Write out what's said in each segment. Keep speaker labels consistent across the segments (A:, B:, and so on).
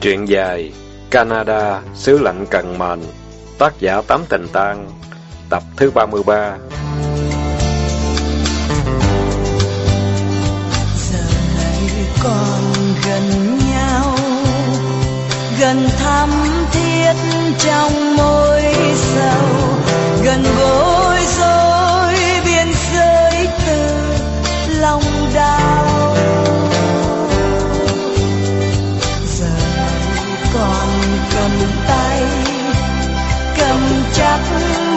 A: Truyện dài Canada, xứ lạnh cần mền Tác giả Tám Tình Tang Tập thứ 33
B: Giờ này còn gần nhau Gần thắm thiết trong môi sâu Gần gối cầm tay Cầm chắc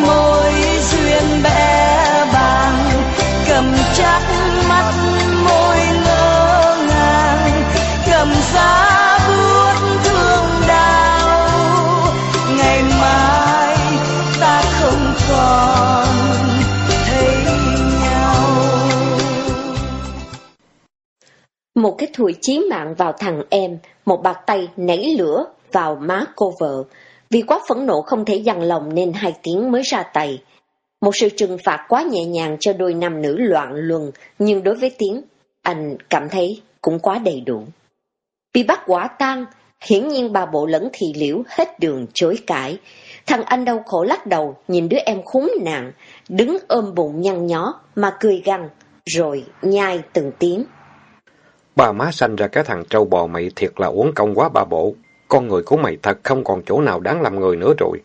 B: môi duyên bé bàng Cầm chắc mắt môi ngỡ ngàng Cầm giá buốt thương đau. Ngày mai ta không còn thấy nhau.
C: Một cái thùi chí mạng vào thằng em, một bạt tay nảy lửa vào má cô vợ. Vì quá phẫn nộ không thể dằn lòng nên hai tiếng mới ra tay. Một sự trừng phạt quá nhẹ nhàng cho đôi nam nữ loạn luân, nhưng đối với tiếng, anh cảm thấy cũng quá đầy đủ. Bị bắt quả tang, hiển nhiên bà bộ lẫn thị liễu hết đường chối cãi. Thằng anh đau khổ lắc đầu, nhìn đứa em khốn nạn, đứng ôm bụng nhăn nhó mà cười gằn, rồi nhai từng tiếng.
A: Bà má sanh ra cái thằng trâu bò mày thiệt là uống công quá bà bộ. Con người của mày thật không còn chỗ nào đáng làm người nữa rồi.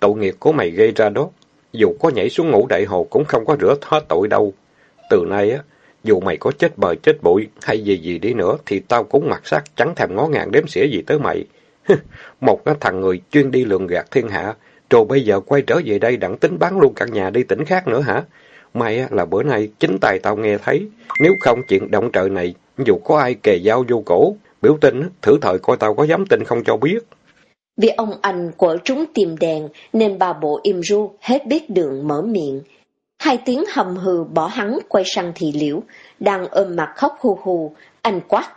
A: Tội nghiệp của mày gây ra đó. Dù có nhảy xuống ngũ đại hồ cũng không có rửa hết tội đâu. Từ nay á, dù mày có chết bời chết bụi hay gì gì đi nữa thì tao cũng mặc sắc chẳng thèm ngó ngàng đếm xỉa gì tới mày. Một cái thằng người chuyên đi lường gạt thiên hạ, rồi bây giờ quay trở về đây đặng tính bán luôn cả nhà đi tỉnh khác nữa hả? May á, là bữa nay chính tài tao nghe thấy, nếu không chuyện động trời này, dù có ai kề dao vô cổ, biểu tin, thử thời coi tao có dám tin không cho biết.
C: Vì ông anh quở trúng tìm đèn nên bà bộ im ru hết biết đường mở miệng. Hai tiếng hầm hừ bỏ hắn quay sang thị liễu, đang ôm mặt khóc hu hu, anh quát.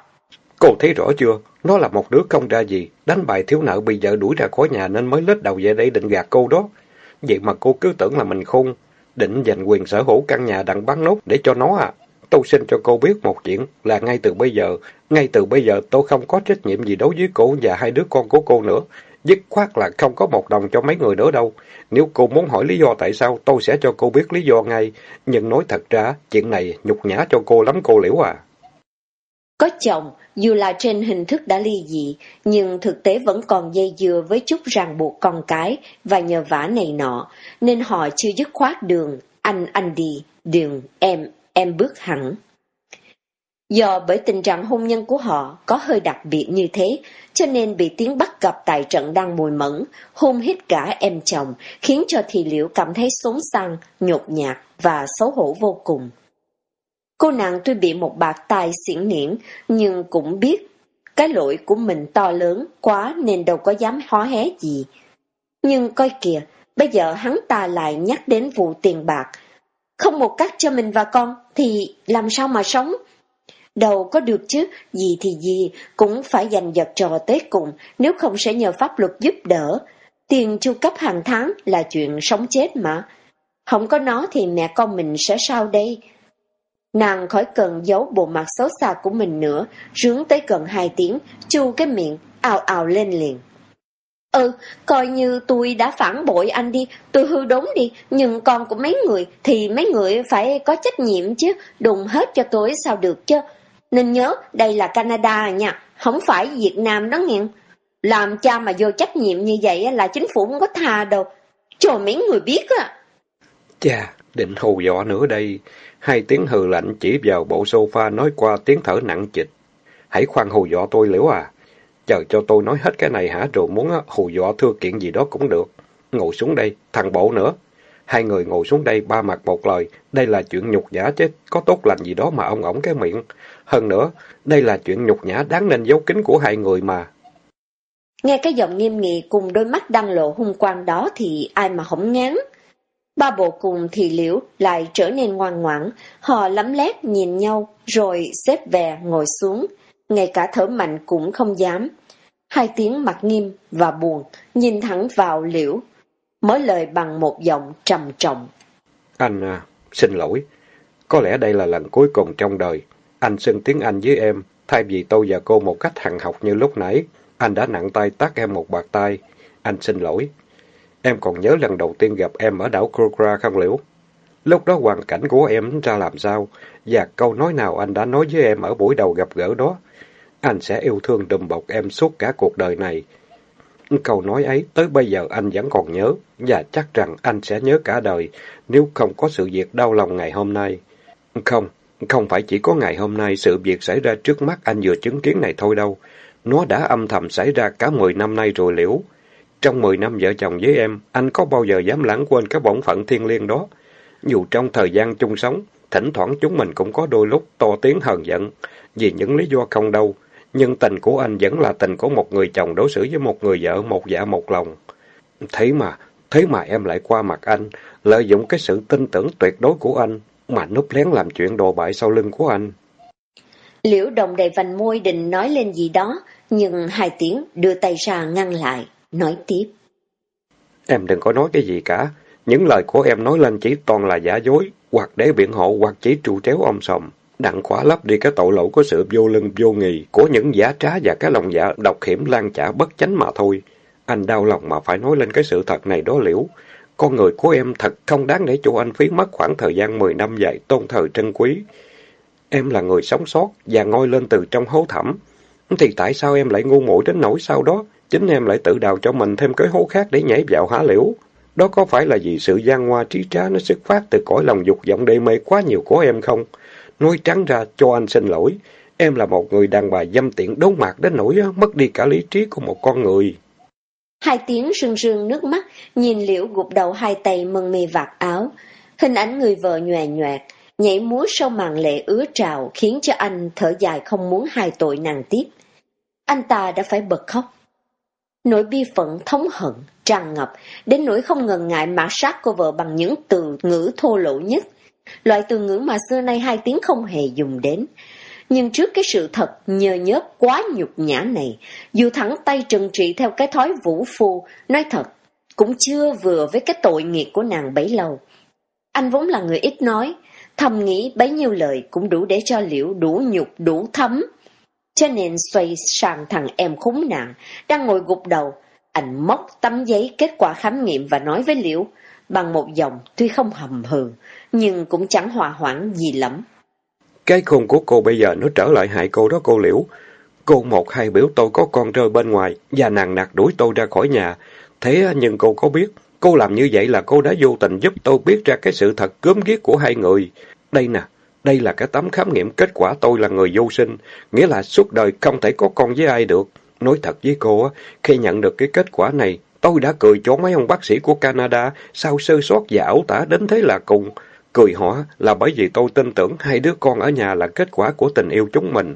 A: Cô thấy rõ chưa? Nó là một đứa không ra gì, đánh bài thiếu nợ bây giờ đuổi ra khỏi nhà nên mới lết đầu về đây định gạt cô đó. Vậy mà cô cứ tưởng là mình khôn, định giành quyền sở hữu căn nhà đặng bán nốt để cho nó à. Tôi xin cho cô biết một chuyện là ngay từ bây giờ, ngay từ bây giờ tôi không có trách nhiệm gì đối với cô và hai đứa con của cô nữa. Dứt khoát là không có một đồng cho mấy người nữa đâu. Nếu cô muốn hỏi lý do tại sao, tôi sẽ cho cô biết lý do ngay. Nhưng nói thật ra, chuyện này nhục nhã cho cô lắm cô liễu à.
C: Có chồng, dù là trên hình thức đã ly dị, nhưng thực tế vẫn còn dây dưa với chút ràng buộc con cái và nhờ vả này nọ, nên họ chưa dứt khoát đường, anh anh đi, đường em, em bước hẳn. Do bởi tình trạng hôn nhân của họ có hơi đặc biệt như thế, cho nên bị tiếng bắt gặp tại trận đang mùi mẫn, hôn hít cả em chồng, khiến cho thị liễu cảm thấy xốn sang nhột nhạt và xấu hổ vô cùng. Cô nàng tuy bị một bạc tài xỉn niễn, nhưng cũng biết cái lỗi của mình to lớn quá nên đâu có dám hó hé gì. Nhưng coi kìa, bây giờ hắn ta lại nhắc đến vụ tiền bạc. Không một cách cho mình và con thì làm sao mà sống? Đâu có được chứ, gì thì gì, cũng phải giành giật trò tới cùng, nếu không sẽ nhờ pháp luật giúp đỡ. Tiền chu cấp hàng tháng là chuyện sống chết mà. Không có nó thì mẹ con mình sẽ sao đây? Nàng khỏi cần giấu bộ mặt xấu xa của mình nữa, rướng tới gần hai tiếng, chu cái miệng, ào ào lên liền. Ừ, coi như tôi đã phản bội anh đi, tôi hư đốn đi, nhưng con của mấy người thì mấy người phải có trách nhiệm chứ, đùng hết cho tôi sao được chứ. Nên nhớ, đây là Canada nha, không phải Việt Nam đó nghe. Làm cha mà vô trách nhiệm như vậy là chính phủ không có tha đâu, cho mấy người biết á.
A: Chà, định hù dọ nữa đây. Hai tiếng hừ lạnh chỉ vào bộ sofa nói qua tiếng thở nặng trịch. Hãy khoan hù dọ tôi liễu à. Chờ cho tôi nói hết cái này hả, rồi muốn hù dọa thưa kiện gì đó cũng được. Ngồi xuống đây, thằng bộ nữa. Hai người ngồi xuống đây ba mặt một lời, đây là chuyện nhục nhã chứ, có tốt lành gì đó mà ông ổng cái miệng. Hơn nữa, đây là chuyện nhục nhã đáng nên giấu kín của hai người mà.
C: Nghe cái giọng nghiêm nghị cùng đôi mắt đang lộ hung quang đó thì ai mà không ngán. Ba bộ cùng thì liễu lại trở nên ngoan ngoãn, họ lấm lét nhìn nhau rồi xếp về ngồi xuống, ngay cả thở mạnh cũng không dám. Hai tiếng mặt nghiêm và buồn, nhìn thẳng vào liễu, mới lời bằng một giọng trầm trọng.
A: Anh à, xin lỗi. Có lẽ đây là lần cuối cùng trong đời. Anh xưng tiếng Anh với em, thay vì tôi và cô một cách hằng học như lúc nãy. Anh đã nặng tay tát em một bạc tay. Anh xin lỗi. Em còn nhớ lần đầu tiên gặp em ở đảo Krokra không Liễu? Lúc đó hoàn cảnh của em ra làm sao? Và câu nói nào anh đã nói với em ở buổi đầu gặp gỡ đó? Anh sẽ yêu thương đùm bọc em suốt cả cuộc đời này. Câu nói ấy tới bây giờ anh vẫn còn nhớ, và chắc rằng anh sẽ nhớ cả đời nếu không có sự việc đau lòng ngày hôm nay. Không, không phải chỉ có ngày hôm nay sự việc xảy ra trước mắt anh vừa chứng kiến này thôi đâu. Nó đã âm thầm xảy ra cả mười năm nay rồi liễu. Trong mười năm vợ chồng với em, anh có bao giờ dám lãng quên cái bổn phận thiên liêng đó? Dù trong thời gian chung sống, thỉnh thoảng chúng mình cũng có đôi lúc to tiếng hờn giận, vì những lý do không đâu. Nhưng tình của anh vẫn là tình của một người chồng đối xử với một người vợ một dạ một lòng. Thế mà, thế mà em lại qua mặt anh, lợi dụng cái sự tin tưởng tuyệt đối của anh, mà núp lén làm chuyện đồ bại sau lưng của anh.
C: Liễu đồng đầy vành môi định nói lên gì đó, nhưng hai tiếng đưa tay ra ngăn lại, nói tiếp.
A: Em đừng có nói cái gì cả, những lời của em nói lên chỉ toàn là giả dối, hoặc để biện hộ hoặc chỉ trụ tréo om sòm. Đặng khỏa lấp đi cái tội lỗi của sự vô lưng vô nghì, của những giả trá và cái lòng dạ độc hiểm lan trả bất chánh mà thôi. Anh đau lòng mà phải nói lên cái sự thật này đó liễu. Con người của em thật không đáng để cho anh phí mất khoảng thời gian 10 năm dài tôn thờ trân quý. Em là người sống sót và ngôi lên từ trong hố thẳm. Thì tại sao em lại ngu muội đến nỗi sau đó, chính em lại tự đào cho mình thêm cái hố khác để nhảy vào hả liễu? Đó có phải là vì sự gian hoa trí trá nó xuất phát từ cõi lòng dục vọng đê mê quá nhiều của em không? Nói trắng ra cho anh xin lỗi, em là một người đàn bà dâm tiện đốn mặt đến nỗi mất đi cả lý trí của một con người.
C: Hai tiếng rưng rưng nước mắt, nhìn liễu gục đầu hai tay mừng mì vạt áo. Hình ảnh người vợ nhòe nhoẹt, nhảy múa sau màn lệ ứa trào khiến cho anh thở dài không muốn hai tội nàng tiếp. Anh ta đã phải bật khóc. Nỗi bi phận thống hận, tràn ngập, đến nỗi không ngần ngại mã sát cô vợ bằng những từ ngữ thô lỗ nhất. Loại từ ngữ mà xưa nay hai tiếng không hề dùng đến. Nhưng trước cái sự thật nhờ nhớp quá nhục nhã này, dù thẳng tay trừng trị theo cái thói vũ phu, nói thật, cũng chưa vừa với cái tội nghiệp của nàng bấy lâu. Anh vốn là người ít nói, thầm nghĩ bấy nhiêu lời cũng đủ để cho liễu đủ nhục đủ thấm. Cho nên xoay sang thằng em khốn nạn, đang ngồi gục đầu, anh móc tấm giấy kết quả khám nghiệm và nói với liễu, bằng một dòng tuy không hầm hừ, nhưng cũng chẳng hòa hoãn gì lắm.
A: Cái khùng của cô bây giờ nó trở lại hại cô đó cô Liễu. Cô một hai biểu tôi có con rơi bên ngoài và nàng nạt đuổi tôi ra khỏi nhà. Thế nhưng cô có biết, cô làm như vậy là cô đã vô tình giúp tôi biết ra cái sự thật cướm ghét của hai người. Đây nè, đây là cái tấm khám nghiệm kết quả tôi là người vô sinh, nghĩa là suốt đời không thể có con với ai được. Nói thật với cô, khi nhận được cái kết quả này, tôi đã cười cho mấy ông bác sĩ của Canada, sao sơ sót và ảo tả đến thế là cùng. Cười họ là bởi vì tôi tin tưởng hai đứa con ở nhà là kết quả của tình yêu chúng mình.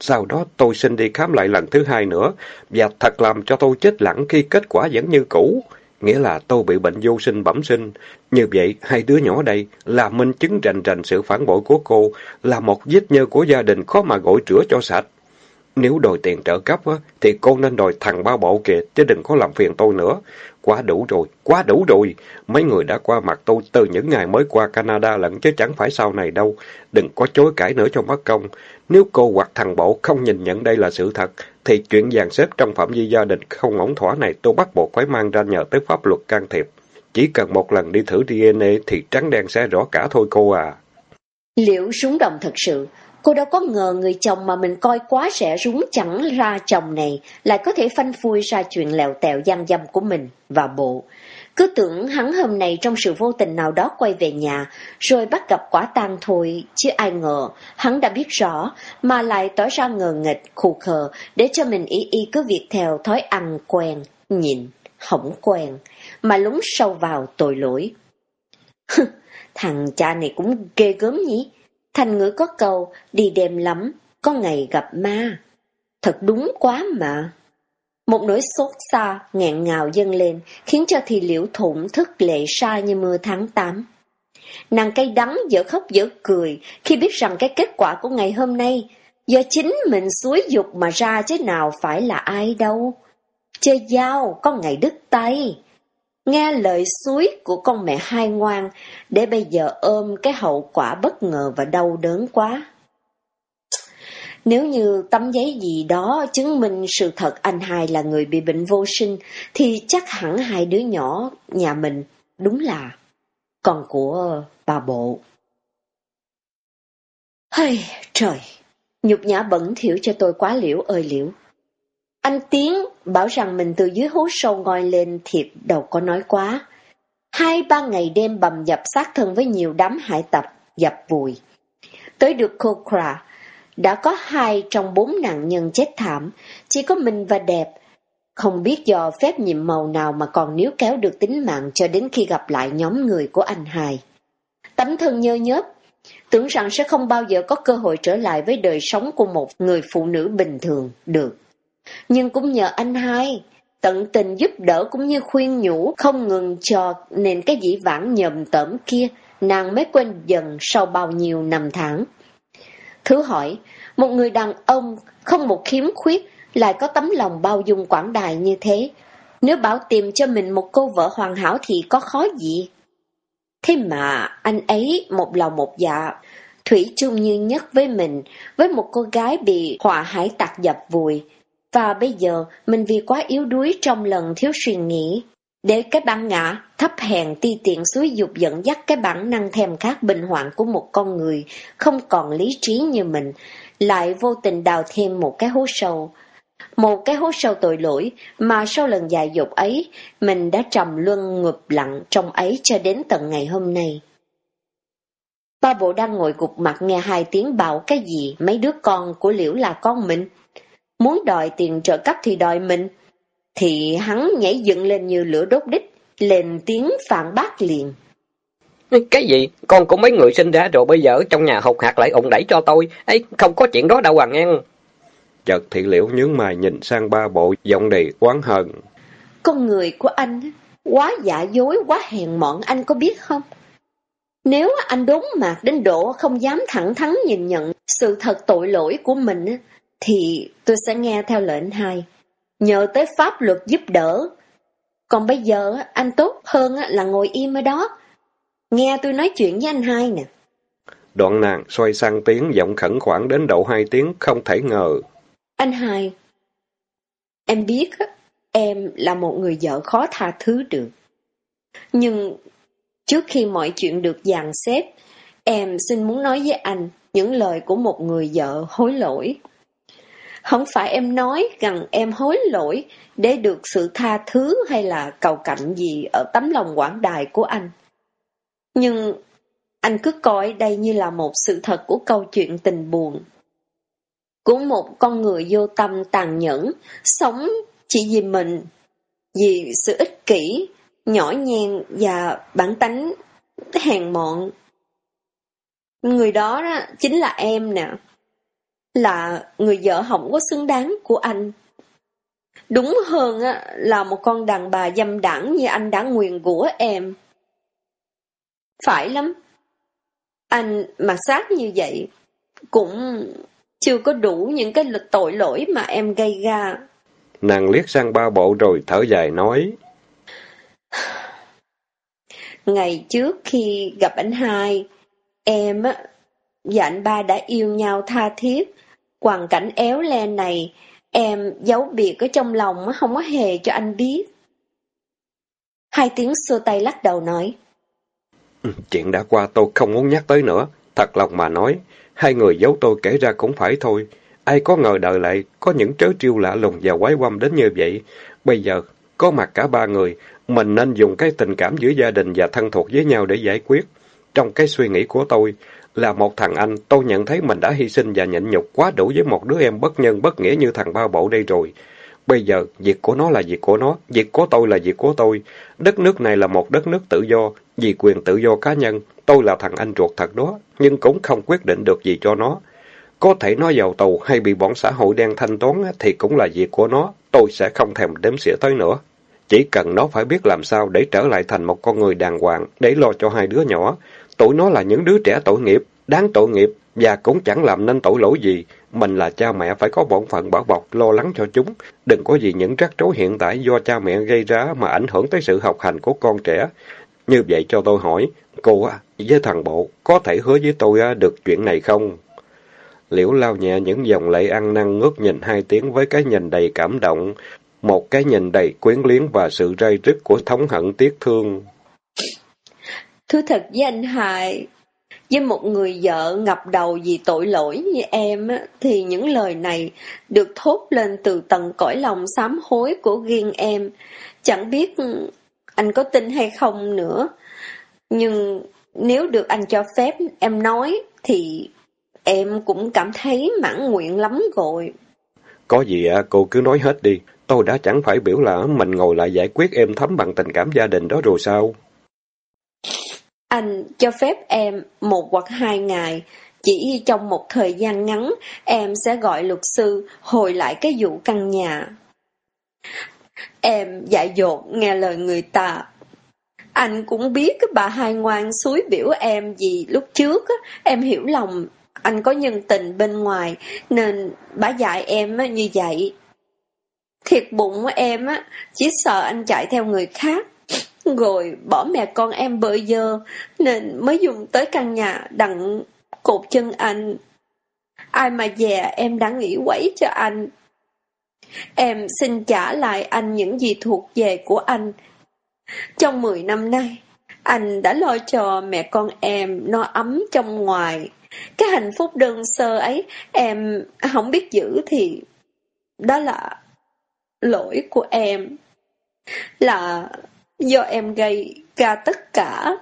A: Sau đó tôi xin đi khám lại lần thứ hai nữa, và thật làm cho tôi chết lặng khi kết quả vẫn như cũ. Nghĩa là tôi bị bệnh vô sinh bẩm sinh. Như vậy, hai đứa nhỏ đây là minh chứng rành rành sự phản bội của cô, là một vết nhơ của gia đình khó mà gội rửa cho sạch. Nếu đòi tiền trợ cấp thì cô nên đòi thằng ba bộ kìa, chứ đừng có làm phiền tôi nữa. Quá đủ rồi, quá đủ rồi. Mấy người đã qua mặt tôi từ những ngày mới qua Canada lận chứ chẳng phải sau này đâu. Đừng có chối cãi nữa cho mất công. Nếu cô hoặc thằng bộ không nhìn nhận đây là sự thật, thì chuyện dàn xếp trong phạm vi gia đình không ổn thỏa này tôi bắt buộc phải mang ra nhờ tới pháp luật can thiệp. Chỉ cần một lần đi thử DNA thì trắng đen sẽ rõ cả thôi cô à.
C: Liệu súng đồng thật sự, Cô đâu có ngờ người chồng mà mình coi quá rẻ rúng chẳng ra chồng này lại có thể phanh phui ra chuyện lèo tèo gian dâm của mình và bộ. Cứ tưởng hắn hôm nay trong sự vô tình nào đó quay về nhà, rồi bắt gặp quả tang thôi, chứ ai ngờ, hắn đã biết rõ, mà lại tỏ ra ngờ nghịch, khù khờ, để cho mình ý y cứ việc theo thói ăn quen, nhìn, hỏng quen, mà lúng sâu vào tội lỗi. Thằng cha này cũng ghê gớm nhỉ, Thành ngữ có câu, đi đêm lắm, có ngày gặp ma. Thật đúng quá mà. Một nỗi sốt xa, ngẹn ngào dâng lên, khiến cho thì liễu thủng thức lệ xa như mưa tháng 8. Nàng cay đắng dở khóc dở cười khi biết rằng cái kết quả của ngày hôm nay do chính mình suối dục mà ra chứ nào phải là ai đâu. Chơi dao có ngày đứt tay nghe lời suối của con mẹ hai ngoan, để bây giờ ôm cái hậu quả bất ngờ và đau đớn quá. Nếu như tấm giấy gì đó chứng minh sự thật anh hai là người bị bệnh vô sinh, thì chắc hẳn hai đứa nhỏ nhà mình đúng là con của bà bộ. Hây, trời, nhục nhã bẩn thỉu cho tôi quá liễu ơi liễu. Anh Tiến bảo rằng mình từ dưới hố sâu ngoi lên thiệt đâu có nói quá. Hai ba ngày đêm bầm dập sát thân với nhiều đám hải tập dập vùi. Tới được Kokra, đã có hai trong bốn nạn nhân chết thảm, chỉ có mình và đẹp. Không biết do phép nhiệm màu nào mà còn níu kéo được tính mạng cho đến khi gặp lại nhóm người của anh hài Tấm thân nhơ nhớp, tưởng rằng sẽ không bao giờ có cơ hội trở lại với đời sống của một người phụ nữ bình thường, được. Nhưng cũng nhờ anh hai, tận tình giúp đỡ cũng như khuyên nhủ không ngừng cho nên cái dĩ vãng nhầm tởm kia, nàng mới quên dần sau bao nhiêu năm tháng. Thứ hỏi, một người đàn ông không một khiếm khuyết lại có tấm lòng bao dung quảng đại như thế. Nếu bảo tìm cho mình một cô vợ hoàn hảo thì có khó gì? Thế mà anh ấy một lòng một dạ, thủy chung như nhất với mình, với một cô gái bị họa hải tạc dập vùi. Và bây giờ mình vì quá yếu đuối trong lần thiếu suy nghĩ, để cái bản ngã thấp hèn ti tiện suối dục dẫn dắt cái bản năng thèm khát bình hoạn của một con người không còn lý trí như mình, lại vô tình đào thêm một cái hố sâu. Một cái hố sâu tội lỗi mà sau lần dài dục ấy, mình đã trầm luân ngụp lặng trong ấy cho đến tận ngày hôm nay. Ba bộ đang ngồi gục mặt nghe hai tiếng bảo cái gì mấy đứa con của Liễu là con mình. Muốn đòi tiền trợ cấp thì đòi mình. Thì hắn nhảy dựng lên như lửa đốt đích, lên tiếng phản bác liền.
A: Cái gì? Con của mấy người sinh ra rồi bây giờ trong nhà hột hạt lại ụng đẩy cho tôi. ấy không có chuyện đó đâu Hoàng An. Chợt thị liễu nhướng mày nhìn sang ba bộ, giọng đầy oán hờn.
C: Con người của anh quá giả dối, quá hèn mọn, anh có biết không? Nếu anh đốn mạc đến độ không dám thẳng thắn nhìn nhận sự thật tội lỗi của mình, thì tôi sẽ nghe theo lệnh hai. Nhờ tới pháp luật giúp đỡ. Còn bây giờ anh tốt hơn là ngồi im ở đó, Nghe tôi nói chuyện với anh hai nè.
A: Đoạn nàng xoay sang tiếng giọng khẩn khoản đến độ hai tiếng không thể ngờ.
C: Anh hai, em biết em là một người vợ khó tha thứ được. Nhưng trước khi mọi chuyện được dàn xếp, em xin muốn nói với anh những lời của một người vợ hối lỗi. Không phải em nói rằng em hối lỗi để được sự tha thứ hay là cầu cạnh gì ở tấm lòng quảng đại của anh. Nhưng anh cứ coi đây như là một sự thật của câu chuyện tình buồn. Của một con người vô tâm tàn nhẫn, sống chỉ vì mình, vì sự ích kỷ, nhỏ nhen và bản tánh hèn mọn. Người đó, đó chính là em nè, là người vợ không có xứng đáng của anh. Đúng hơn là một con đàn bà dâm đảng như anh đã nguyền của em. Phải lắm. Anh mà sát như vậy cũng chưa có đủ những cái lực tội lỗi mà em gây ra.
A: Nàng liếc sang ba bộ rồi thở dài nói.
C: Ngày trước khi gặp anh hai, em và anh ba đã yêu nhau tha thiết. Hoàn cảnh éo le này, em giấu biệt ở trong lòng không có hề cho anh biết. Hai tiếng xua tay lắc đầu nói.
A: Ừ, chuyện đã qua tôi không muốn nhắc tới nữa. Thật lòng mà nói, hai người giấu tôi kể ra cũng phải thôi. Ai có ngờ đời lại có những trớ trêu lạ lùng và quái quăm đến như vậy. Bây giờ, có mặt cả ba người, mình nên dùng cái tình cảm giữa gia đình và thân thuộc với nhau để giải quyết. Trong cái suy nghĩ của tôi, là một thằng anh, tôi nhận thấy mình đã hy sinh và nhịn nhục quá đủ với một đứa em bất nhân bất nghĩa như thằng ba bộ đây rồi. Bây giờ, việc của nó là việc của nó, việc của tôi là việc của tôi. Đất nước này là một đất nước tự do, vì quyền tự do cá nhân. Tôi là thằng anh ruột thật đó, nhưng cũng không quyết định được gì cho nó. Có thể nó vào tù hay bị bọn xã hội đen thanh toán thì cũng là việc của nó, tôi sẽ không thèm đếm xỉa tới nữa. Chỉ cần nó phải biết làm sao để trở lại thành một con người đàng hoàng, để lo cho hai đứa nhỏ. Tụi nó là những đứa trẻ tội nghiệp, đáng tội nghiệp, và cũng chẳng làm nên tội lỗi gì. Mình là cha mẹ phải có bổn phận bảo bọc, lo lắng cho chúng. Đừng có gì những rắc rối hiện tại do cha mẹ gây ra mà ảnh hưởng tới sự học hành của con trẻ. Như vậy cho tôi hỏi, cô với thằng bộ có thể hứa với tôi được chuyện này không? Liễu lao nhẹ những dòng lệ ăn năn ngước nhìn hai tiếng với cái nhìn đầy cảm động, một cái nhìn đầy quyến liếng và sự ray rứt của thống hận tiếc thương.
C: Thú thật với anh Hải, với một người vợ ngập đầu vì tội lỗi như em thì những lời này được thốt lên từ tận cõi lòng sám hối của riêng em. Chẳng biết anh có tin hay không nữa. Nhưng nếu được anh cho phép em nói thì em cũng cảm thấy mãn nguyện lắm rồi.
A: Có gì à, cô cứ nói hết đi. Tôi đã chẳng phải biểu là mình ngồi lại giải quyết êm thấm bằng tình cảm gia đình đó rồi sao?
C: Anh cho phép em một hoặc hai ngày, chỉ trong một thời gian ngắn em sẽ gọi luật sư hồi lại cái vụ căn nhà. Em dại dột nghe lời người ta. Anh cũng biết bà hai ngoan suối biểu em gì lúc trước em hiểu lòng anh có nhân tình bên ngoài nên bà dạy em như vậy. Thiệt bụng em á, chỉ sợ anh chạy theo người khác, rồi bỏ mẹ con em bợ dơ, nên mới dùng tới căn nhà đặng cột chân anh. Ai mà dè em đã nghĩ quấy cho anh. Em xin trả lại anh những gì thuộc về của anh. Trong 10 năm nay, anh đã lo cho mẹ con em no ấm trong ngoài. Cái hạnh phúc đơn sơ ấy em không biết giữ thì đó là lỗi của em. Là do em gây ra tất cả.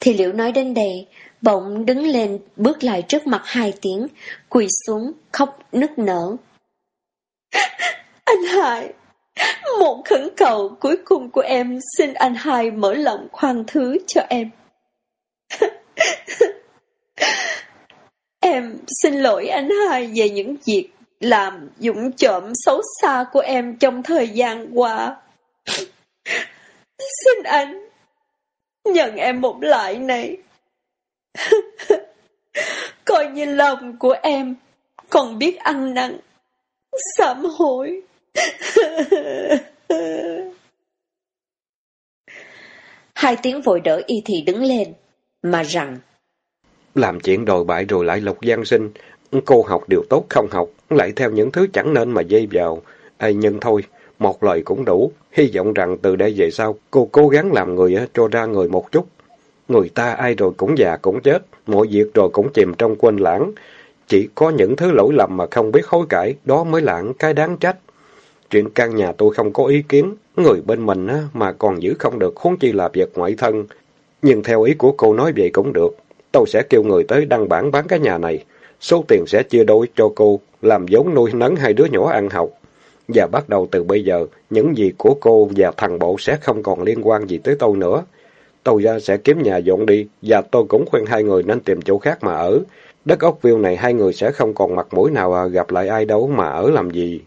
C: Thì liệu nói đến đây, bỗng đứng lên bước lại trước mặt hai tiếng, quỳ xuống, khóc nức nở. Anh hai, một khẩn cầu cuối cùng của em xin anh hai mở lòng khoan thứ cho em. em xin lỗi anh hai về những việc làm dũng trộm xấu xa của em trong thời gian qua. Xin anh, nhận em một lại này. Coi như lòng của em còn biết ăn năn, sám hối. Hai tiếng vội đỡ y thì đứng lên, mà rằng
A: Làm chuyện đồi bại rồi lại lục gian sinh, cô học điều tốt không học, lại theo những thứ chẳng nên mà dây vào. Ê, nhưng thôi, một lời cũng đủ, hy vọng rằng từ đây về sau, cô cố gắng làm người ờ, cho ra người một chút. Người ta ai rồi cũng già cũng chết, mọi việc rồi cũng chìm trong quên lãng. Chỉ có những thứ lỗi lầm mà không biết hối cải, đó mới là cái đáng trách. Chuyện căn nhà tôi không có ý kiến, người bên mình ờ, mà còn giữ không được, huống chi là việc ngoại thân. Nhưng theo ý của cô nói vậy cũng được, tôi sẽ kêu người tới đăng bản bán cái nhà này. Số tiền sẽ chia đôi cho cô, làm giống nuôi nấng hai đứa nhỏ ăn học. Và bắt đầu từ bây giờ, những gì của cô và thằng bộ sẽ không còn liên quan gì tới tôi nữa. Tôi ra sẽ kiếm nhà dọn đi, và tôi cũng khuyên hai người nên tìm chỗ khác mà ở. Đất ốc view này hai người sẽ không còn mặt mũi nào à, gặp lại ai đâu mà ở làm gì.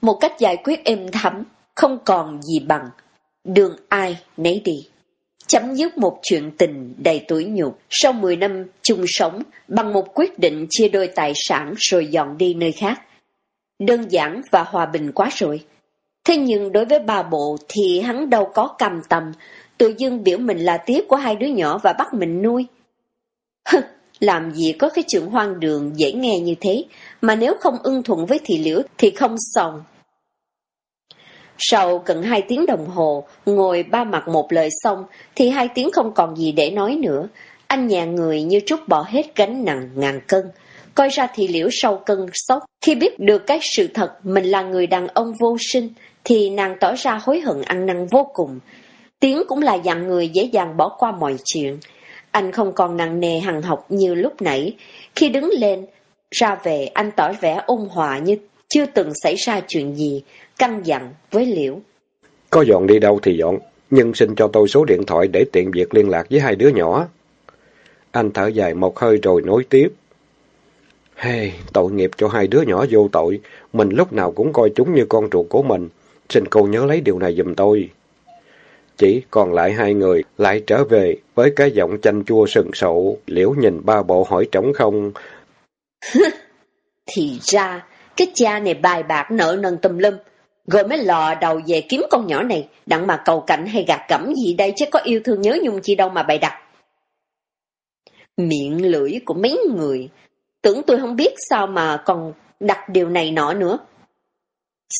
C: Một cách giải quyết êm thấm, không còn gì bằng. Đường ai nấy đi. Chấm dứt một chuyện tình đầy tuổi nhục sau 10 năm chung sống bằng một quyết định chia đôi tài sản rồi dọn đi nơi khác. Đơn giản và hòa bình quá rồi. Thế nhưng đối với bà bộ thì hắn đâu có cầm tầm, tự dưng biểu mình là tiếp của hai đứa nhỏ và bắt mình nuôi. Hừ, làm gì có cái chuyện hoang đường dễ nghe như thế, mà nếu không ưng thuận với thị liễu thì không xong. Sau gần hai tiếng đồng hồ, ngồi ba mặt một lời xong, thì hai tiếng không còn gì để nói nữa. Anh nhà người như trút bỏ hết gánh nặng ngàn cân. Coi ra thì liễu sau cân sốc, khi biết được cái sự thật mình là người đàn ông vô sinh, thì nàng tỏ ra hối hận ăn năn vô cùng. Tiếng cũng là dạng người dễ dàng bỏ qua mọi chuyện. Anh không còn nặng nề hằng học như lúc nãy. Khi đứng lên, ra về anh tỏ vẻ ôn hòa như chưa từng xảy ra chuyện gì, căng dặn với Liễu.
A: Có dọn đi đâu thì dọn, nhưng xin cho tôi số điện thoại để tiện việc liên lạc với hai đứa nhỏ. Anh thở dài một hơi rồi nối tiếp. Hey, tội nghiệp cho hai đứa nhỏ vô tội, mình lúc nào cũng coi chúng như con ruột của mình. Xin cô nhớ lấy điều này giùm tôi. Chỉ còn lại hai người, lại trở về với cái giọng chanh chua sừng sộ, liễu nhìn ba bộ hỏi trống không.
C: Thì ra, cái cha này bài bạc nợ nần tùm lum, rồi mới lò đầu về kiếm con nhỏ này, đặng mà cầu cảnh hay gạt cẩm gì đây chứ có yêu thương nhớ nhung chi đâu mà bày đặt. Miệng lưỡi của mấy người. Tưởng tôi không biết sao mà còn đặt điều này nọ nữa.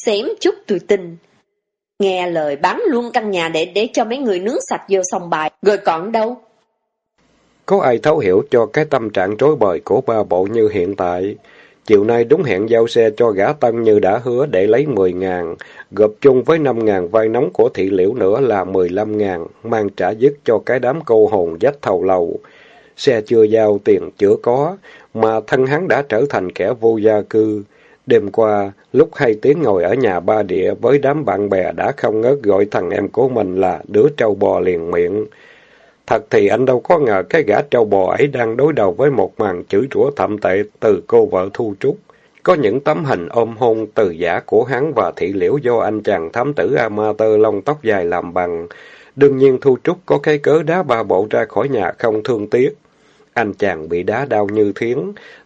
C: Xém chút tôi tin. Nghe lời bán luôn căn nhà để để cho mấy người nướng sạch vô xong bài. Rồi còn đâu?
A: Có ai thấu hiểu cho cái tâm trạng rối bời của ba bộ như hiện tại? Chiều nay đúng hẹn giao xe cho gã tân như đã hứa để lấy 10 ngàn, gộp chung với 5 ngàn vai nóng của thị liễu nữa là 15 ngàn, mang trả dứt cho cái đám câu hồn dách thầu lầu. Xe chưa giao tiền chưa có, mà thân hắn đã trở thành kẻ vô gia cư. Đêm qua, lúc hai tiếng ngồi ở nhà ba địa với đám bạn bè đã không ngớt gọi thằng em của mình là đứa trâu bò liền miệng. Thật thì anh đâu có ngờ cái gã trâu bò ấy đang đối đầu với một màn chửi rủa thậm tệ từ cô vợ Thu Trúc. Có những tấm hình ôm hôn từ giả của hắn và thị liễu do anh chàng thám tử amateur lông tóc dài làm bằng. Đương nhiên Thu Trúc có cái cớ đá ba bộ ra khỏi nhà không thương tiếc. Anh chàng bị đá đau như thiến,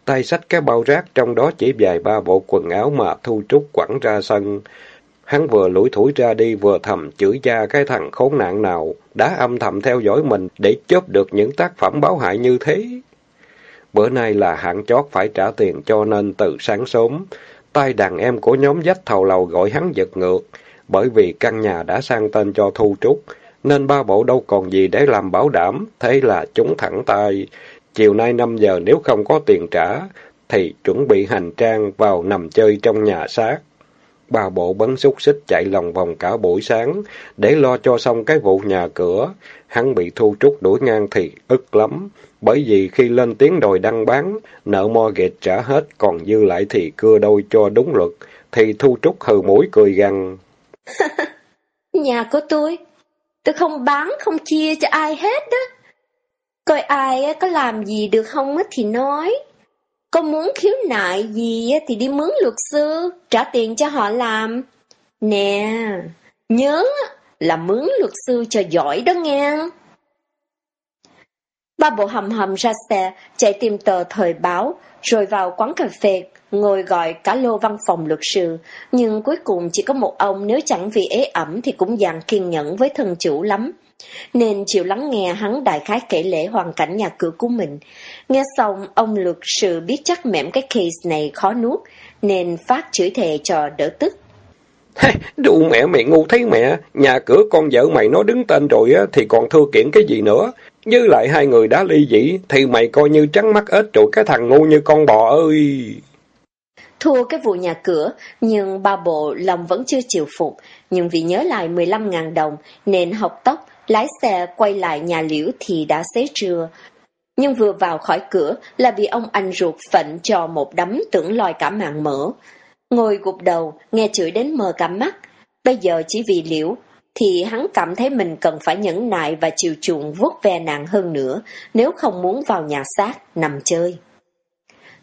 A: tay sách cái bao rác trong đó chỉ vài ba bộ quần áo mà Thu Trúc quẳng ra sân. Hắn vừa lủi thủi ra đi vừa thầm chửi cha cái thằng khốn nạn nào, đã âm thầm theo dõi mình để chớp được những tác phẩm báo hại như thế. Bữa nay là hạn chót phải trả tiền cho nên từ sáng sớm, tay đàn em của nhóm dách thầu lầu gọi hắn giật ngược, bởi vì căn nhà đã sang tên cho Thu Trúc, nên ba bộ đâu còn gì để làm bảo đảm, thế là chúng thẳng tay. Chiều nay 5 giờ nếu không có tiền trả, thì chuẩn bị hành trang vào nằm chơi trong nhà xác. Ba bộ bấn xúc xích chạy lòng vòng cả buổi sáng, để lo cho xong cái vụ nhà cửa. Hắn bị thu trúc đuổi ngang thì ức lắm, bởi vì khi lên tiếng đòi đăng bán, nợ mo ghẹt trả hết, còn dư lại thì cưa đôi cho đúng luật, thì thu trúc hừ mũi cười gằn.
C: nhà của tôi, tôi không bán, không chia cho ai hết đó. Coi ai có làm gì được không thì nói. Con muốn khiếu nại gì thì đi mướn luật sư, trả tiền cho họ làm. Nè, nhớ là mướn luật sư cho giỏi đó nghe. Ba bộ hầm hầm ra xe, chạy tìm tờ thời báo, rồi vào quán cà phê, ngồi gọi cả lô văn phòng luật sư. Nhưng cuối cùng chỉ có một ông nếu chẳng vì ế ẩm thì cũng dàn kiên nhẫn với thân chủ lắm nên chịu lắng nghe hắn đại khái kể lễ hoàn cảnh nhà cửa của mình. Nghe xong, ông luật sự biết chắc mẻm cái case này khó nuốt, nên phát chửi thề cho đỡ tức.
A: Đủ mẹ mày ngu thấy mẹ, nhà cửa con vợ mày nó đứng tên rồi á, thì còn thưa kiện cái gì nữa. Với lại hai người đã ly dị, thì mày coi như trắng mắt ếch rồi cái thằng ngu như con bò ơi.
C: Thua cái vụ nhà cửa, nhưng ba bộ lòng vẫn chưa chịu phục, nhưng vì nhớ lại 15.000 đồng nên học tóc Lái xe quay lại nhà liễu thì đã xế trưa. Nhưng vừa vào khỏi cửa là bị ông anh ruột phận cho một đấm tưởng lòi cả mạng mỡ. Ngồi gục đầu, nghe chửi đến mờ cả mắt. Bây giờ chỉ vì liễu, thì hắn cảm thấy mình cần phải nhẫn nại và chiều chuộng vuốt ve nàng hơn nữa, nếu không muốn vào nhà xác, nằm chơi.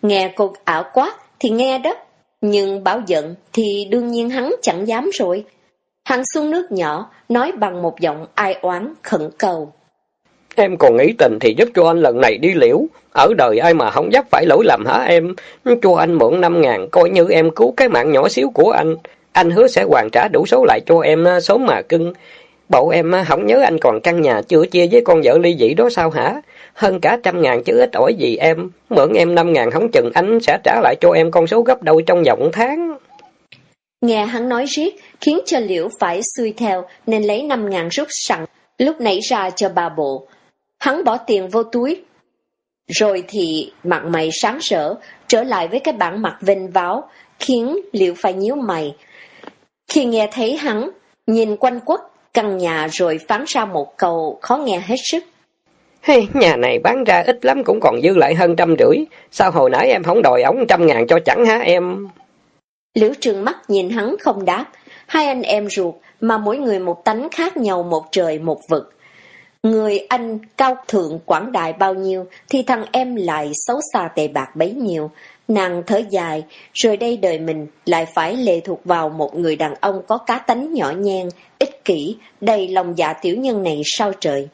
C: Nghe cô ảo quá thì nghe đó, nhưng báo giận thì đương nhiên hắn chẳng dám rồi. Hắn xuống nước nhỏ, nói bằng một giọng ai oán, khẩn cầu.
D: Em còn nghĩ tình thì giúp cho anh lần này đi liễu. Ở đời ai mà không dắt phải lỗi lầm hả em? Cho anh mượn năm ngàn, coi như em cứu cái mạng nhỏ xíu của anh. Anh hứa sẽ hoàn trả đủ số lại cho em à, sớm mà cưng. Bộ em à, không nhớ anh còn căn nhà chưa chia với con vợ ly dị đó sao hả? Hơn cả trăm ngàn chứ ít ỏi gì em. Mượn em năm ngàn không chừng anh sẽ trả lại cho em con số gấp đôi trong vòng tháng.
C: Nghe hắn nói riết, khiến cho liễu phải xuôi theo nên lấy năm ngàn rút sẵn, lúc nãy ra cho bà bộ. Hắn bỏ tiền vô túi. Rồi thì mặt mày sáng sỡ, trở lại với cái bản mặt vinh váo, khiến liễu phải nhíu mày. Khi nghe thấy hắn, nhìn quanh quất căn nhà rồi phán ra một câu khó nghe hết sức.
D: Hey, nhà này bán ra ít lắm cũng còn dư lại hơn trăm rưỡi. Sao hồi nãy em không đòi ống trăm ngàn cho chẳng hả em?
C: Liễu trừng mắt nhìn hắn không đáp, hai anh em ruột mà mỗi người một tánh khác nhau một trời một vực. Người anh cao thượng quảng đại bao nhiêu thì thằng em lại xấu xa tệ bạc bấy nhiêu. Nàng thở dài, rồi đây đời mình lại phải lệ thuộc vào một người đàn ông có cá tánh nhỏ nhen, ích kỷ, đầy lòng dạ tiểu nhân này sao trời.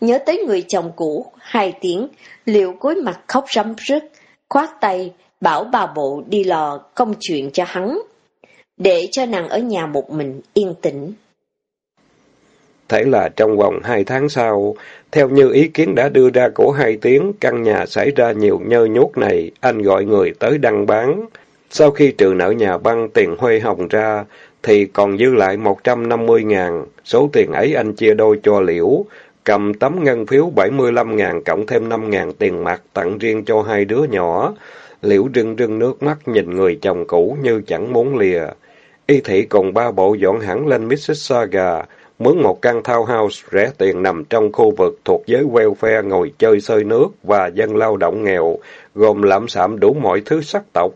C: Nhớ tới người chồng cũ, hai tiếng, liệu cuối mặt khóc rắm rứt, khoát tay, bảo bà bộ đi lò công chuyện cho hắn, để cho nàng ở nhà một mình yên tĩnh
A: thể là trong vòng hai tháng sau, theo như ý kiến đã đưa ra của hai tiếng, căn nhà xảy ra nhiều nhơ nhốt này, anh gọi người tới đăng bán. Sau khi trừ nợ nhà băng tiền huê hồng ra, thì còn dư lại một trăm năm mươi ngàn. Số tiền ấy anh chia đôi cho liễu, cầm tấm ngân phiếu bảy mươi lăm ngàn cộng thêm năm ngàn tiền mặt tặng riêng cho hai đứa nhỏ. Liễu rưng rưng nước mắt nhìn người chồng cũ như chẳng muốn lìa. Y thị cùng ba bộ dọn hẳn lên Mississauga, mướn một căn townhouse rẻ tiền nằm trong khu vực thuộc giới welfare ngồi chơi sơi nước và dân lao động nghèo, gồm lạm sạm đủ mọi thứ sắc tộc.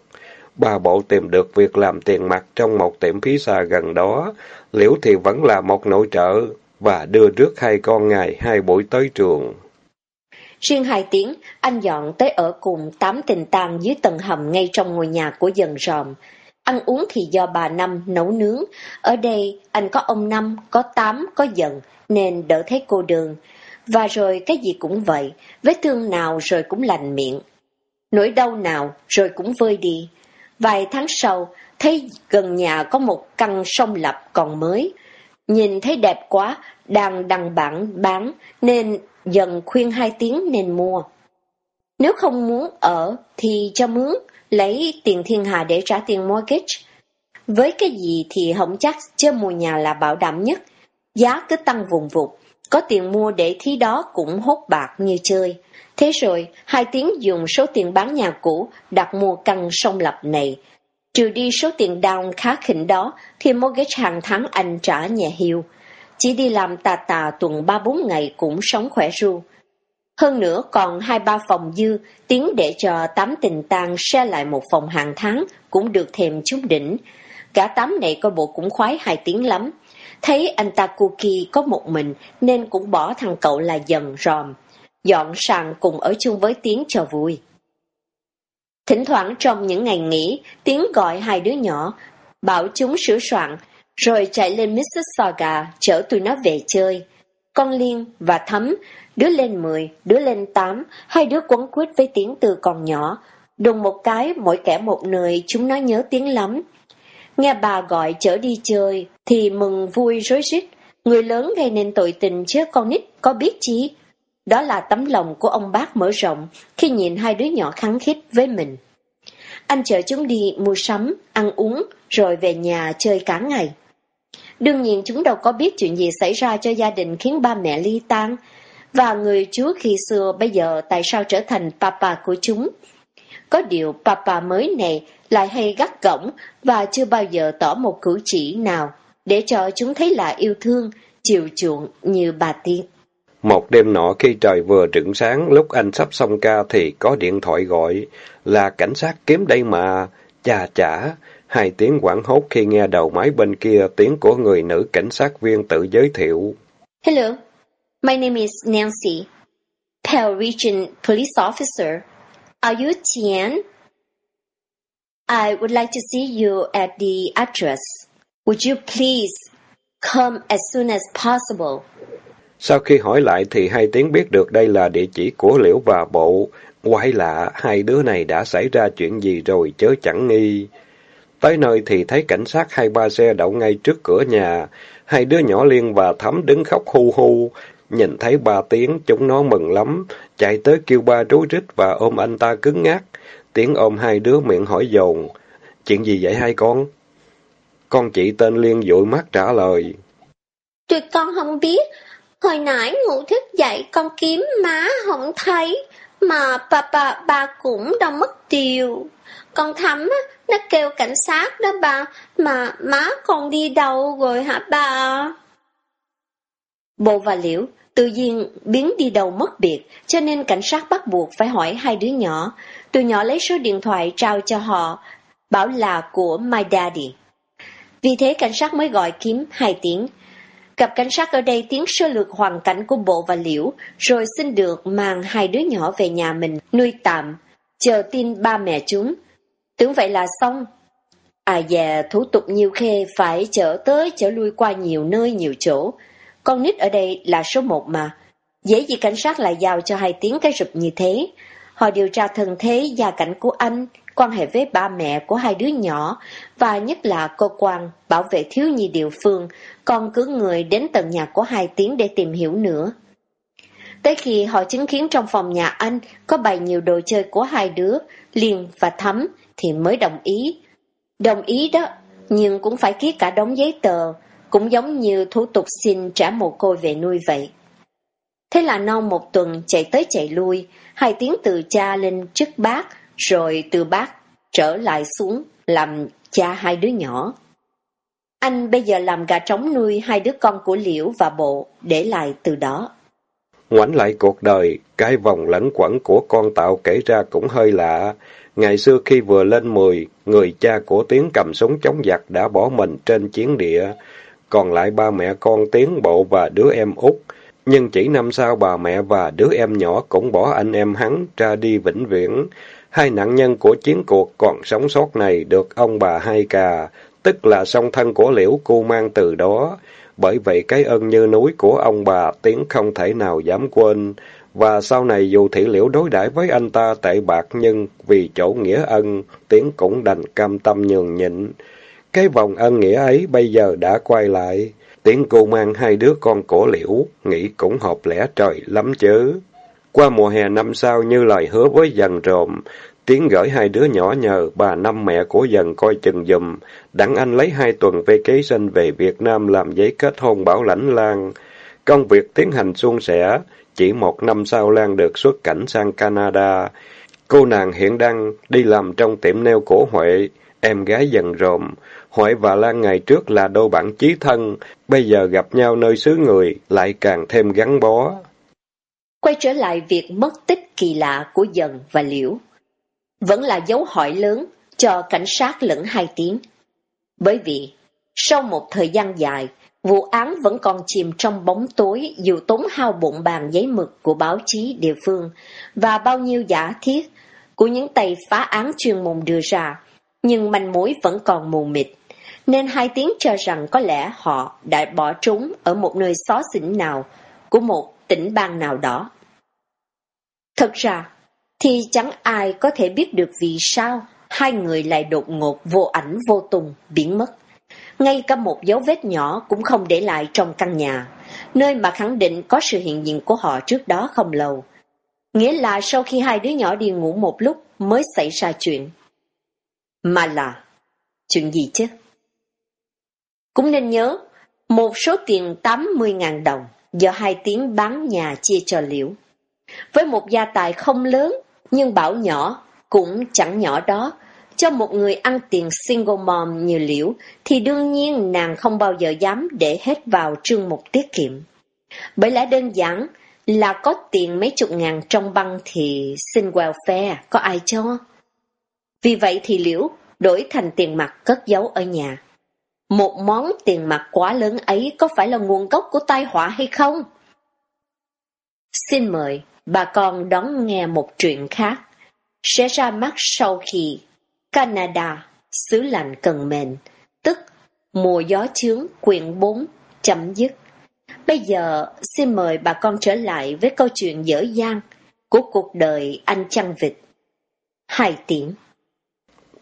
A: bà bộ tìm được việc làm tiền mặt trong một tiệm phí xa gần đó, liễu thì vẫn là một nội trợ, và đưa rước hai con ngày hai buổi tới trường.
C: Riêng hai tiếng, anh dọn tới ở cùng tám tình tang dưới tầng hầm ngay trong ngôi nhà của dần ròm. Ăn uống thì do bà Năm nấu nướng. Ở đây, anh có ông Năm, có Tám, có giận nên đỡ thấy cô đường Và rồi cái gì cũng vậy, vết thương nào rồi cũng lành miệng. Nỗi đau nào rồi cũng vơi đi. Vài tháng sau, thấy gần nhà có một căn sông lập còn mới. Nhìn thấy đẹp quá, đang đăng bản bán, nên dần khuyên hai tiếng nên mua. Nếu không muốn ở thì cho mướn, lấy tiền thiên hà để trả tiền mortgage. Với cái gì thì không chắc, chứ mua nhà là bảo đảm nhất. Giá cứ tăng vùng vụt, có tiền mua để thi đó cũng hốt bạc như chơi. Thế rồi, hai tiếng dùng số tiền bán nhà cũ đặt mua căn sông lập này. Trừ đi số tiền down khá khỉnh đó, thì mortgage hàng tháng anh trả nhà hiu. Chỉ đi làm tà tà tuần ba bốn ngày cũng sống khỏe ru. Hơn nữa còn hai ba phòng dư, tiếng để cho tám tình tang xe lại một phòng hàng tháng cũng được thèm chút đỉnh. Cả tám này coi bộ cũng khoái hai tiếng lắm. Thấy anh ta kuki có một mình nên cũng bỏ thằng cậu là dần ròm. Dọn sàn cùng ở chung với tiếng cho vui. Thỉnh thoảng trong những ngày nghỉ, tiếng gọi hai đứa nhỏ, bảo chúng sửa soạn, rồi chạy lên Mississauga chở tụi nó về chơi. Con Liên và Thấm, đứa lên 10, đứa lên 8, hai đứa quấn quýt với tiếng từ còn nhỏ. Đùng một cái, mỗi kẻ một nơi, chúng nó nhớ tiếng lắm. Nghe bà gọi chở đi chơi, thì mừng vui rối rít. Người lớn gây nên tội tình chứ con nít có biết chi. Đó là tấm lòng của ông bác mở rộng khi nhìn hai đứa nhỏ khắng khít với mình. Anh chở chúng đi mua sắm, ăn uống, rồi về nhà chơi cả ngày. Đương nhiên chúng đâu có biết chuyện gì xảy ra cho gia đình khiến ba mẹ ly tan, và người chúa khi xưa bây giờ tại sao trở thành papa của chúng. Có điều papa mới này lại hay gắt gỏng và chưa bao giờ tỏ một cử chỉ nào để cho chúng thấy là yêu thương, chiều chuộng như bà tiên.
A: Một đêm nọ khi trời vừa trừng sáng, lúc anh sắp xong ca thì có điện thoại gọi, là cảnh sát kiếm đây mà, chà chả, hai tiếng quảng hốt khi nghe đầu máy bên kia tiếng của người nữ cảnh sát viên tự giới thiệu.
C: Hello, my name is Nancy, Pell Region Police Officer. Are you Tian? I would like to see you at the address. Would you please come as soon as possible?
A: Sau khi hỏi lại thì hai tiếng biết được đây là địa chỉ của Liễu và Bộ. Quái lạ, hai đứa này đã xảy ra chuyện gì rồi chớ chẳng nghi. Tới nơi thì thấy cảnh sát hai ba xe đậu ngay trước cửa nhà. Hai đứa nhỏ Liên và Thắm đứng khóc hu hu. Nhìn thấy ba tiếng, chúng nó mừng lắm. Chạy tới kêu ba rối rít và ôm anh ta cứng ngắc. Tiếng ôm hai đứa miệng hỏi dồn. Chuyện gì vậy hai con? Con chị tên Liên dụi mắt trả lời.
C: Tụi con không biết. Hồi nãy ngủ thức dậy con kiếm má không thấy. Mà bà bà bà cũng đâu mất tiêu. Con thắm nó kêu cảnh sát đó bà. Mà má con đi đâu rồi hả bà? Bộ và Liễu tự nhiên biến đi đầu mất biệt, cho nên cảnh sát bắt buộc phải hỏi hai đứa nhỏ. Tụi nhỏ lấy số điện thoại trao cho họ, bảo là của My Daddy. Vì thế cảnh sát mới gọi kiếm hai tiếng. Gặp cảnh sát ở đây tiến sơ lược hoàn cảnh của bộ và liễu, rồi xin được mang hai đứa nhỏ về nhà mình nuôi tạm, chờ tin ba mẹ chúng. Tưởng vậy là xong. À già thủ tục nhiều khê phải chở tới chở lui qua nhiều nơi nhiều chỗ. Con nít ở đây là số một mà. Dễ gì cảnh sát lại giao cho hai tiếng cái rụp như thế. Họ điều tra thân thế, gia cảnh của anh, quan hệ với ba mẹ của hai đứa nhỏ, và nhất là cơ quan bảo vệ thiếu nhi địa phương, còn cử người đến tận nhà của hai tiếng để tìm hiểu nữa. Tới khi họ chứng kiến trong phòng nhà anh có bày nhiều đồ chơi của hai đứa, Liên và Thắm, thì mới đồng ý. Đồng ý đó, nhưng cũng phải ký cả đống giấy tờ, cũng giống như thủ tục xin trả mồ côi về nuôi vậy. Thế là non một tuần chạy tới chạy lui, hai tiếng từ cha lên trước bác, rồi từ bác trở lại xuống làm cha hai đứa nhỏ. Anh bây giờ làm gà trống nuôi hai đứa con của Liễu và Bộ, để lại từ đó.
A: Ngoảnh lại cuộc đời, cái vòng lẫn quẩn của con tạo kể ra cũng hơi lạ. Ngày xưa khi vừa lên mười, người cha của Tiến cầm súng chống giặc đã bỏ mình trên chiến địa. Còn lại ba mẹ con Tiến Bộ và đứa em út. Nhưng chỉ năm sau bà mẹ và đứa em nhỏ cũng bỏ anh em hắn ra đi vĩnh viễn. Hai nạn nhân của chiến cuộc còn sống sót này được ông bà hai cà, tức là song thân của liễu cu mang từ đó. Bởi vậy cái ơn như núi của ông bà Tiến không thể nào dám quên. Và sau này dù thị liễu đối đãi với anh ta tệ bạc nhưng vì chỗ nghĩa ân, Tiến cũng đành cam tâm nhường nhịn. Cái vòng ân nghĩa ấy bây giờ đã quay lại. Tiến cô mang hai đứa con cổ liễu, nghĩ cũng hợp lẽ trời lắm chứ. Qua mùa hè năm sau như lời hứa với dần rồm, Tiến gửi hai đứa nhỏ nhờ bà năm mẹ của dần coi chừng dùm. Đặng anh lấy hai tuần về kế sinh về Việt Nam làm giấy kết hôn bảo lãnh Lan. Công việc tiến hành suôn sẻ, chỉ một năm sau Lan được xuất cảnh sang Canada. Cô nàng hiện đang đi làm trong tiệm neo của Huệ, em gái dần rồm. Huệ và Lan ngày trước là đôi bạn chí thân, bây giờ gặp nhau nơi xứ người, lại càng thêm gắn bó.
C: Quay trở lại việc mất tích kỳ lạ của dần và liễu vẫn là dấu hỏi lớn cho cảnh sát lẫn hai tiếng. Bởi vì, sau một thời gian dài, vụ án vẫn còn chìm trong bóng tối dù tốn hao bụng bàn giấy mực của báo chí địa phương và bao nhiêu giả thiết của những tay phá án chuyên môn đưa ra, nhưng manh mối vẫn còn mù mịt. Nên hai tiếng cho rằng có lẽ họ đã bỏ trốn ở một nơi xó xỉnh nào của một tỉnh bang nào đó. Thật ra, thì chẳng ai có thể biết được vì sao hai người lại đột ngột vô ảnh vô tung biến mất. Ngay cả một dấu vết nhỏ cũng không để lại trong căn nhà, nơi mà khẳng định có sự hiện diện của họ trước đó không lâu. Nghĩa là sau khi hai đứa nhỏ đi ngủ một lúc mới xảy ra chuyện. Mà là, chuyện gì chứ? Cũng nên nhớ, một số tiền 80.000 đồng do hai tiếng bán nhà chia cho liễu. Với một gia tài không lớn nhưng bảo nhỏ cũng chẳng nhỏ đó. Cho một người ăn tiền single mom như Liễu thì đương nhiên nàng không bao giờ dám để hết vào trương mục tiết kiệm. Bởi lẽ đơn giản là có tiền mấy chục ngàn trong băng thì xin welfare, có ai cho? Vì vậy thì Liễu đổi thành tiền mặt cất giấu ở nhà. Một món tiền mặt quá lớn ấy có phải là nguồn gốc của tai họa hay không? Xin mời bà con đón nghe một chuyện khác, sẽ ra mắt sau khi Canada, xứ lạnh cần mền, tức mùa gió chướng quyển 4 chấm dứt. Bây giờ xin mời bà con trở lại với câu chuyện dở dang của cuộc đời anh chăn vịt. Hai tiếng.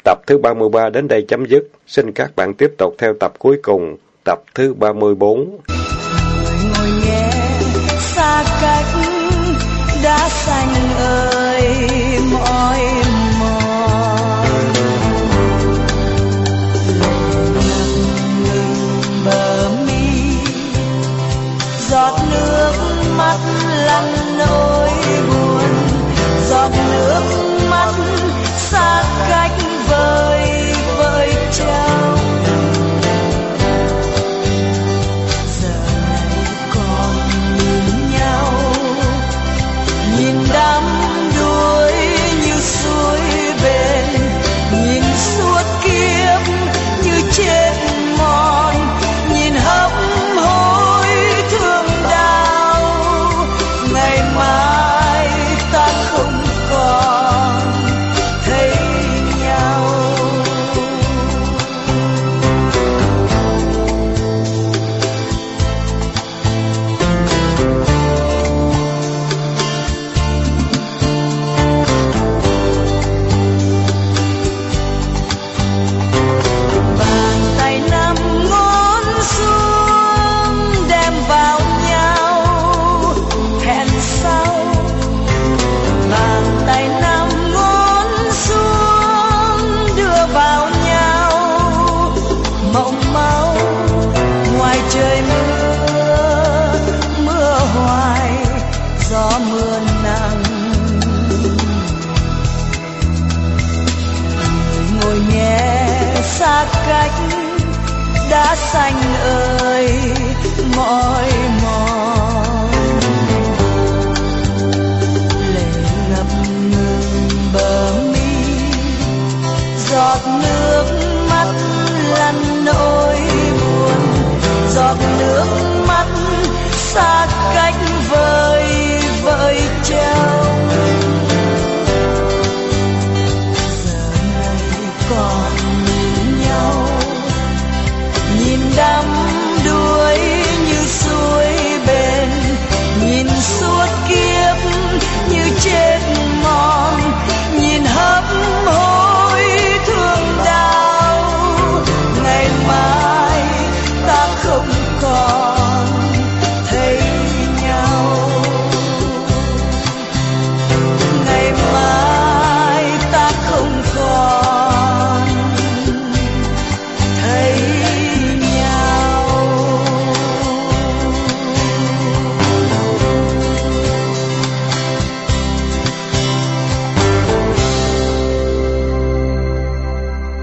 A: Tập thứ 33 đến đây chấm dứt. Xin các bạn tiếp tục theo tập cuối cùng, tập thứ 34.